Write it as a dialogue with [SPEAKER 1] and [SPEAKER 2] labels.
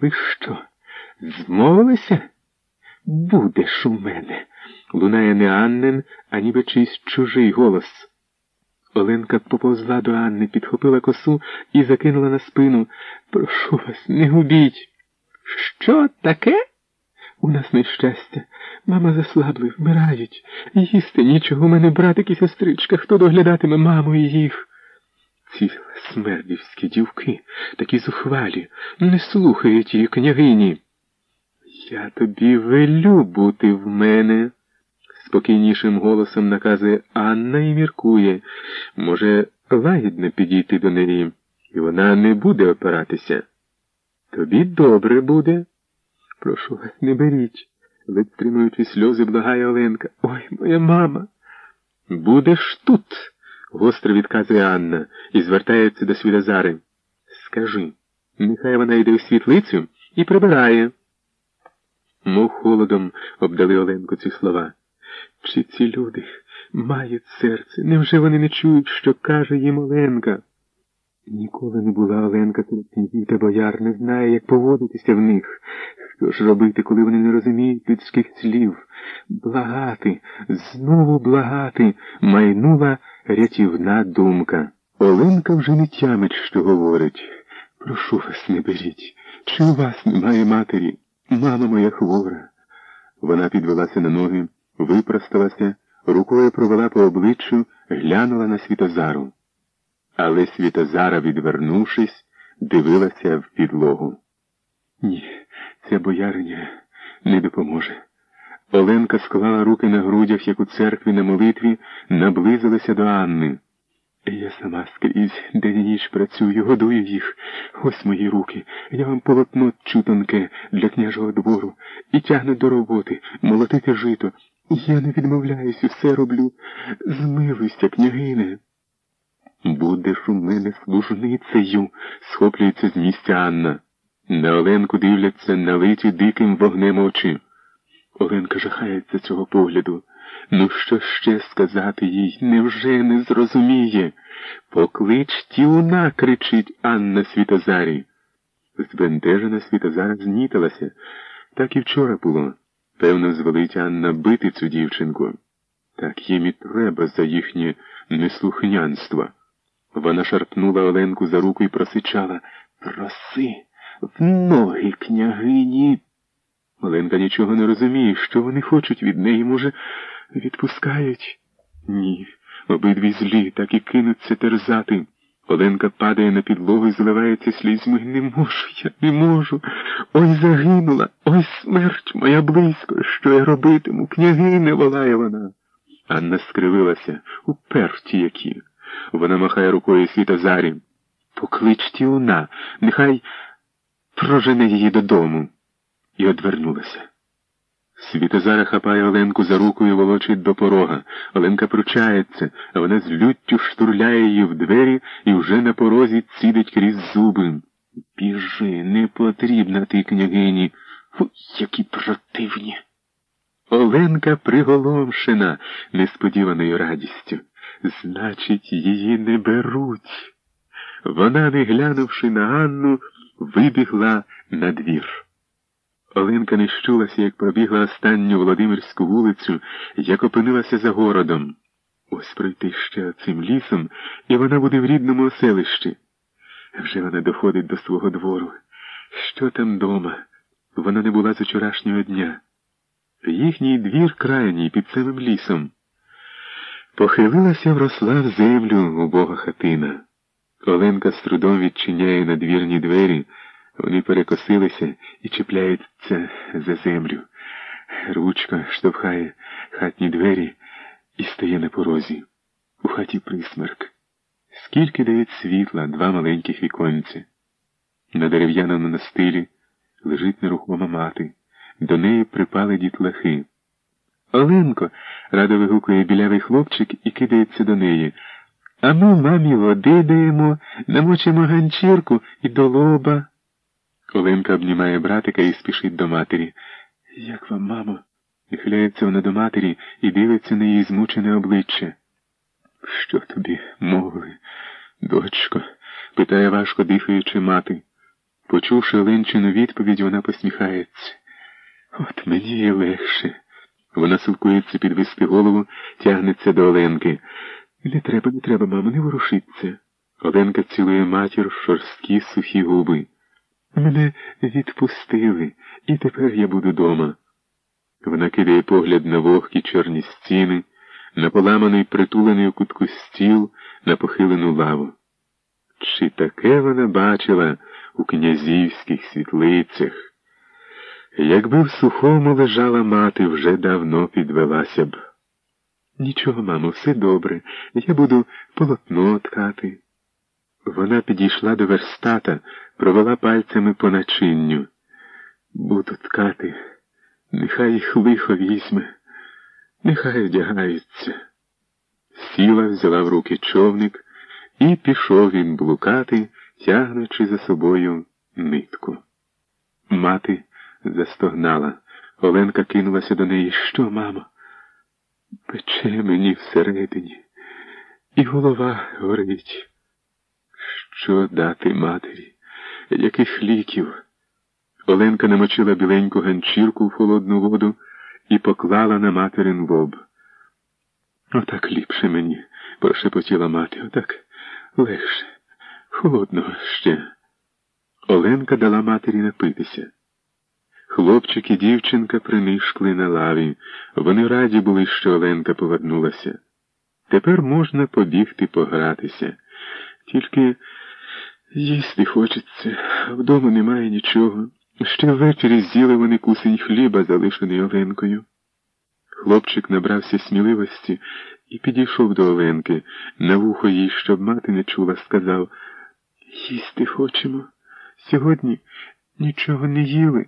[SPEAKER 1] Ви що? Змовилися? Будеш у мене. Лунає не Аннен, а ніби чийсь чужий голос. Оленка поповзла до Анни, підхопила косу і закинула на спину. Прошу вас, не губіть. Що таке? У нас нещастя. Мама заслабли, вмирають. Їсти нічого. У мене братик і сестричка. Хто доглядатиме маму і їх? Ці смердівські дівки, такі зухвалі, не слухають її княгині. Я тобі велю бути в мене, спокійнішим голосом наказує Анна і міркує. Може, лагідно підійти до неї, і вона не буде опиратися. Тобі добре буде. Прошу вас, не беріть, ледь стримуючи сльози, благає Оленка. Ой, моя мама. Будеш тут, гостро відказує Анна і звертається до Свідозари. Скажи, нехай вона йде в світлицю і прибирає. Мов холодом обдали Оленку ці слова. Чи ці люди мають серце? Невже вони не чують, що каже їм Оленка? Ніколи не була Оленка серед князів та бояр, не знає, як поводитися в них. Що ж робити, коли вони не розуміють людських слів? Благати, знову благати, майнула рятівна думка. Оленка вже не тямить, що говорить. Прошу вас, не беріть. Чи у вас немає матері? Мама моя хвора. Вона підвелася на ноги, випросталася, рукою провела по обличчю, глянула на Світозару. Але Світозара, відвернувшись, дивилася в підлогу. Ні, ця бояриня не допоможе. Оленка склала руки на грудях, як у церкві на молитві, наблизилася до Анни. Я сама скрізь день і ніч працюю, годую їх. Ось мої руки. Я вам полотно чутонке для княжого двору і тягну до роботи, молотити жито. Я не відмовляюсь, все роблю. Змилуйся, княгине. Будеш у мене служницею, схоплюється з місця Анна. На Оленку дивляться налиті диким вогнем очі. Оленка жахається цього погляду. Ну, що ще сказати їй? Невже не зрозуміє? Поклич тіуна, кричить Анна Світозарі. Збентежена Світозара знітилася. Так і вчора було. Певно, звелить Анна бити цю дівчинку. Так їм і треба за їхнє неслухнянство. Вона шарпнула Оленку за руку і просичала Проси, в ноги, княгині. Оленка нічого не розуміє, що вони хочуть від неї, може, відпускають? Ні, обидві злі, так і кинуться терзати. Оленка падає на підлогу і зливається слізьми. Не можу, я не можу. Ой загинула, ой смерть моя близько, що я робитиму, княгине, волає вона. Анна скривилася, уперті які. Вона махає рукою Світозарі. Поклич тіуна, нехай прожене її додому. І одвернулася. Світозара хапає Оленку за руку і волочить до порога. Оленка пручається, а вона з люттю штурляє її в двері і вже на порозі цідить крізь зуби. Біжи, не потрібна ти, княгині. Фу, які противні. Оленка приголомшена несподіваною радістю. Значить, її не беруть. Вона, не глянувши на Анну, вибігла на двір. Оленка не щулася, як пробігла останню Володимирську вулицю, як опинилася за городом. Ось пройти ще цим лісом, і вона буде в рідному оселищі. Вже вона доходить до свого двору. Що там дома? Вона не була з вчорашнього дня. Їхній двір крайній під самим лісом. Похилилася вросла в землю убога хатина. Оленка з трудом відчиняє надвірні двері. Вони перекосилися і чіпляються за землю. Ручка штовхає хатні двері і стає на порозі. У хаті присмерк. Скільки дають світла два маленьких віконці. На дерев'яному настилі лежить нерухома мати. До неї припали дітлахи. Оленко, радо вигукує білявий хлопчик і кидається до неї. А ми мамі води даємо, намочимо ганчірку і до лоба. Оленка обнімає братика і спішить до матері. Як вам, мамо? Нахиляється вона до матері і дивиться на її змучене обличчя. Що тобі, мовили, дочко? питає важко дихаючи мати. Почувши Оленчину відповідь, вона посміхається. От мені і легше. Вона силкується підвести голову, тягнеться до Оленки. Не треба, не треба, мамо, не ворушиться. Оленка цілує матір в шорсткі сухі губи. Мене відпустили, і тепер я буду дома. Вона кидає погляд на вогкі чорні стіни, на поламаний притулений у кутку стіл, на похилену лаву. Чи таке вона бачила у князівських світлицях? Якби в сухому лежала мати, вже давно підвелася б. Нічого, мамо, все добре. Я буду полотно ткати. Вона підійшла до верстата, провела пальцями по начинню. Буду ткати, нехай їх лихо візьме, нехай одягаються. Сіла, взяла в руки човник, і пішов він блукати, тягнучи за собою нитку. Мати застогнала. Оленка кинулася до неї. Що, мамо? Пече мені всередині, і голова горить. Що дати матері? Яких ліків? Оленка намочила біленьку ганчірку в холодну воду і поклала на материн лоб. Отак ліпше мені, прошепотіла мати, отак легше, холодного ще. Оленка дала матері напитися. Хлопчик і дівчинка принишкли на лаві. Вони раді були, що Оленка повернулася. Тепер можна побігти погратися. Тільки їсти хочеться, вдома немає нічого. Ще ввечері з'їли вони кусень хліба, залишений Оленкою. Хлопчик набрався сміливості і підійшов до Оленки, на вухо їй, щоб мати не чула, сказав Їсти хочемо. Сьогодні нічого не їли.